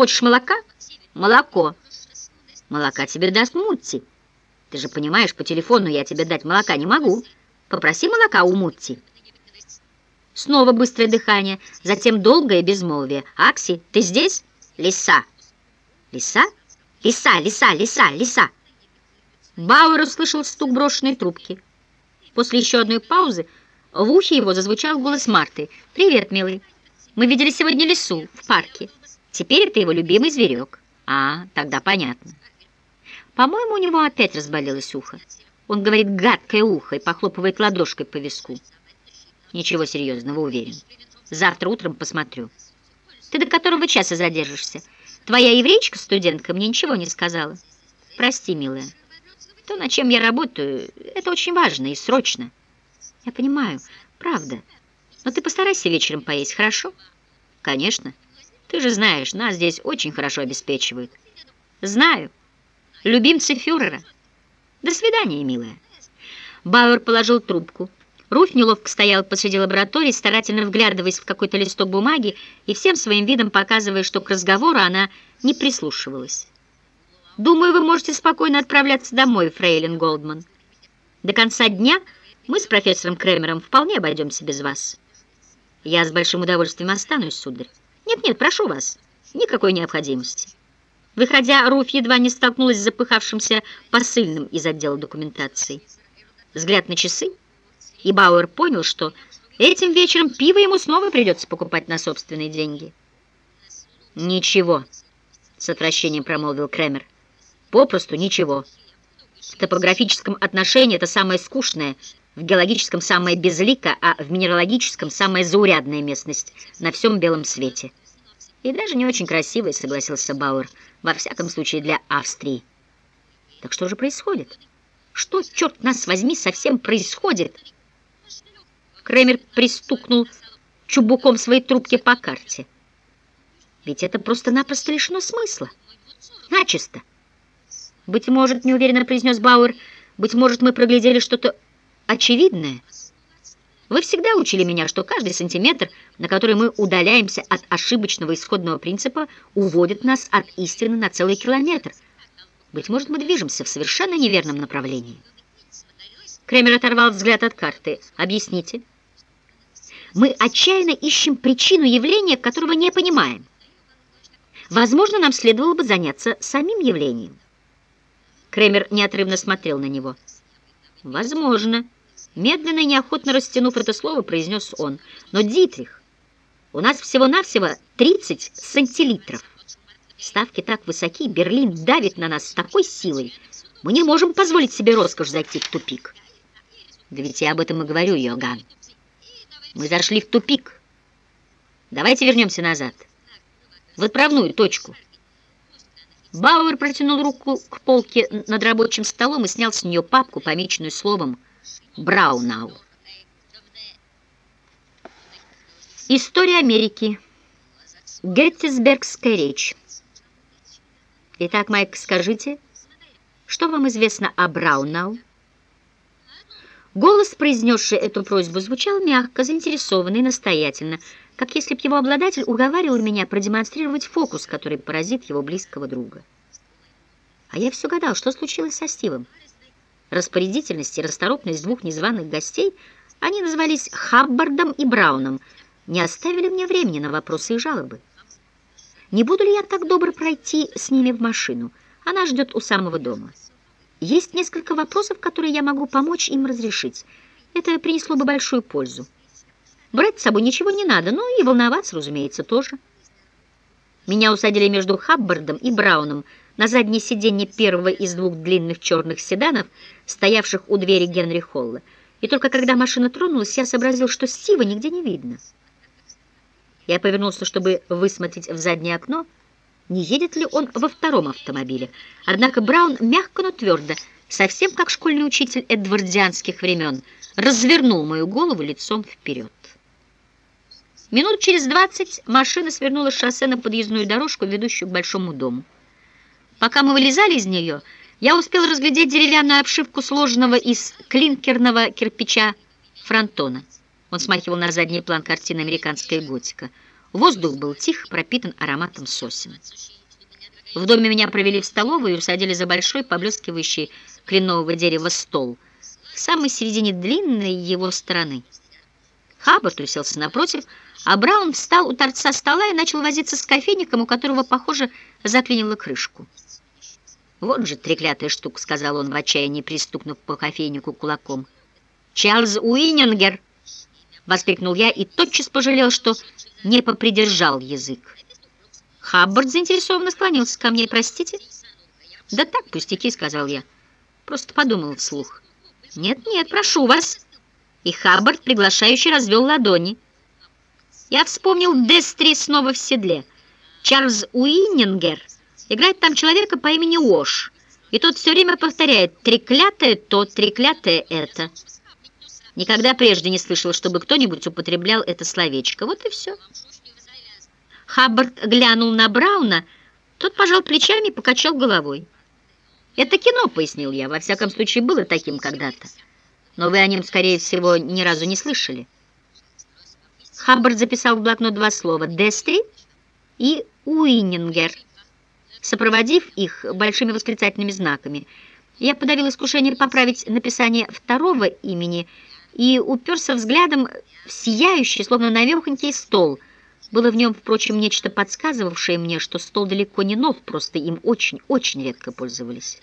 Хочешь молока? Молоко. Молока тебе даст Мутти. Ты же понимаешь, по телефону я тебе дать молока не могу. Попроси молока у Мутти. Снова быстрое дыхание, затем долгое безмолвие. «Акси, ты здесь?» «Лиса». «Лиса? Лиса, лиса, лиса, лиса». Бауэр услышал стук брошенной трубки. После еще одной паузы в ухе его зазвучал голос Марты. «Привет, милый. Мы видели сегодня лису в парке. Теперь это его любимый зверек». «А, тогда понятно». По-моему, у него опять разболелось ухо. Он говорит «гадкое ухо» и похлопывает ладошкой по виску. Ничего серьезного, уверен. Завтра утром посмотрю. Ты до которого часа задержишься? Твоя еврейчка-студентка мне ничего не сказала. Прости, милая. То, над чем я работаю, это очень важно и срочно. Я понимаю, правда. Но ты постарайся вечером поесть, хорошо? Конечно. Ты же знаешь, нас здесь очень хорошо обеспечивают. Знаю. Любимцы фюрера. До свидания, милая. Бауэр положил трубку. Руфь неловко стояла посреди лаборатории, старательно вглядываясь в какой-то листок бумаги и всем своим видом показывая, что к разговору она не прислушивалась. «Думаю, вы можете спокойно отправляться домой, фрейлин Голдман. До конца дня мы с профессором Кремером вполне обойдемся без вас. Я с большим удовольствием останусь, сударь. Нет-нет, прошу вас, никакой необходимости». Выходя, Руфь едва не столкнулась с запыхавшимся посыльным из отдела документации. Взгляд на часы — и Бауэр понял, что этим вечером пиво ему снова придется покупать на собственные деньги. «Ничего», — с отвращением промолвил Кремер. «Попросту ничего. В топографическом отношении это самое скучное, в геологическом самое безлико, а в минералогическом самая заурядная местность на всем белом свете». «И даже не очень красивая», — согласился Бауэр, «во всяком случае для Австрии». «Так что же происходит? Что, черт нас возьми, совсем происходит?» Кремер пристукнул чубуком своей трубки по карте. Ведь это просто-напросто лишено смысла. Начисто. Быть может, неуверенно произнес Бауэр, быть может, мы проглядели что-то очевидное. Вы всегда учили меня, что каждый сантиметр, на который мы удаляемся от ошибочного исходного принципа, уводит нас от истины на целый километр. Быть может, мы движемся в совершенно неверном направлении. Кремер оторвал взгляд от карты. «Объясните». Мы отчаянно ищем причину явления, которого не понимаем. Возможно, нам следовало бы заняться самим явлением. Кремер неотрывно смотрел на него. «Возможно», — медленно и неохотно растянув это слово, произнес он. «Но, Дитрих, у нас всего-навсего 30 сантилитров. Ставки так высоки, Берлин давит на нас с такой силой. Мы не можем позволить себе роскошь зайти в тупик». «Да ведь я об этом и говорю, Йоган». Мы зашли в тупик. Давайте вернемся назад. В отправную точку. Бауэр протянул руку к полке над рабочим столом и снял с нее папку, помеченную словом «Браунау». История Америки. Геттисбергская речь. Итак, Майк, скажите, что вам известно о Браунау? Голос, произнесший эту просьбу, звучал мягко, заинтересованно и настоятельно, как если б его обладатель уговаривал меня продемонстрировать фокус, который поразит его близкого друга. А я все гадал, что случилось со Стивом. Распорядительность и расторопность двух незваных гостей, они назывались Хаббардом и Брауном, не оставили мне времени на вопросы и жалобы. Не буду ли я так добр пройти с ними в машину? Она ждет у самого дома. Есть несколько вопросов, которые я могу помочь им разрешить. Это принесло бы большую пользу. Брать с собой ничего не надо, ну и волноваться, разумеется, тоже. Меня усадили между Хаббардом и Брауном на заднее сиденье первого из двух длинных черных седанов, стоявших у двери Генри Холла. И только когда машина тронулась, я сообразил, что Стива нигде не видно. Я повернулся, чтобы высмотреть в заднее окно, не едет ли он во втором автомобиле. Однако Браун мягко, но твердо, совсем как школьный учитель эдвардианских времен, развернул мою голову лицом вперед. Минут через двадцать машина свернула с шоссе на подъездную дорожку, ведущую к большому дому. Пока мы вылезали из нее, я успел разглядеть деревянную обшивку сложенного из клинкерного кирпича фронтона. Он смахивал на задний план картины «Американская готика». Воздух был тих, пропитан ароматом сосен. В доме меня провели в столовую и усадили за большой, поблескивающий кленового дерева стол в самой середине длинной его стороны. Хаббард уселся напротив, а Браун встал у торца стола и начал возиться с кофейником, у которого, похоже, заклинило крышку. «Вот же треклятая штука», — сказал он в отчаянии, пристукнув по кофейнику кулаком. «Чарльз Уиннингер!» — воскликнул я и тотчас пожалел, что не попридержал язык. Хаббард заинтересованно склонился ко мне. «Простите?» «Да так, пустяки», — сказал я. Просто подумал вслух. «Нет-нет, прошу вас». И Хаббард приглашающе развел ладони. Я вспомнил Дестри снова в седле. Чарльз Уиннингер играет там человека по имени Ош, и тот все время повторяет «треклятое то, треклятое это». Никогда прежде не слышал, чтобы кто-нибудь употреблял это словечко. Вот и все. Хаббард глянул на Брауна, тот пожал плечами и покачал головой. «Это кино», — пояснил я, — «во всяком случае было таким когда-то. Но вы о нем, скорее всего, ни разу не слышали». Хаббард записал в блокнот два слова «Дестри» и «Уиннингер», сопроводив их большими восклицательными знаками. Я подавил искушение поправить написание второго имени и уперся взглядом в сияющий, словно навехонький стол. Было в нем, впрочем, нечто подсказывавшее мне, что стол далеко не нов, просто им очень-очень редко пользовались.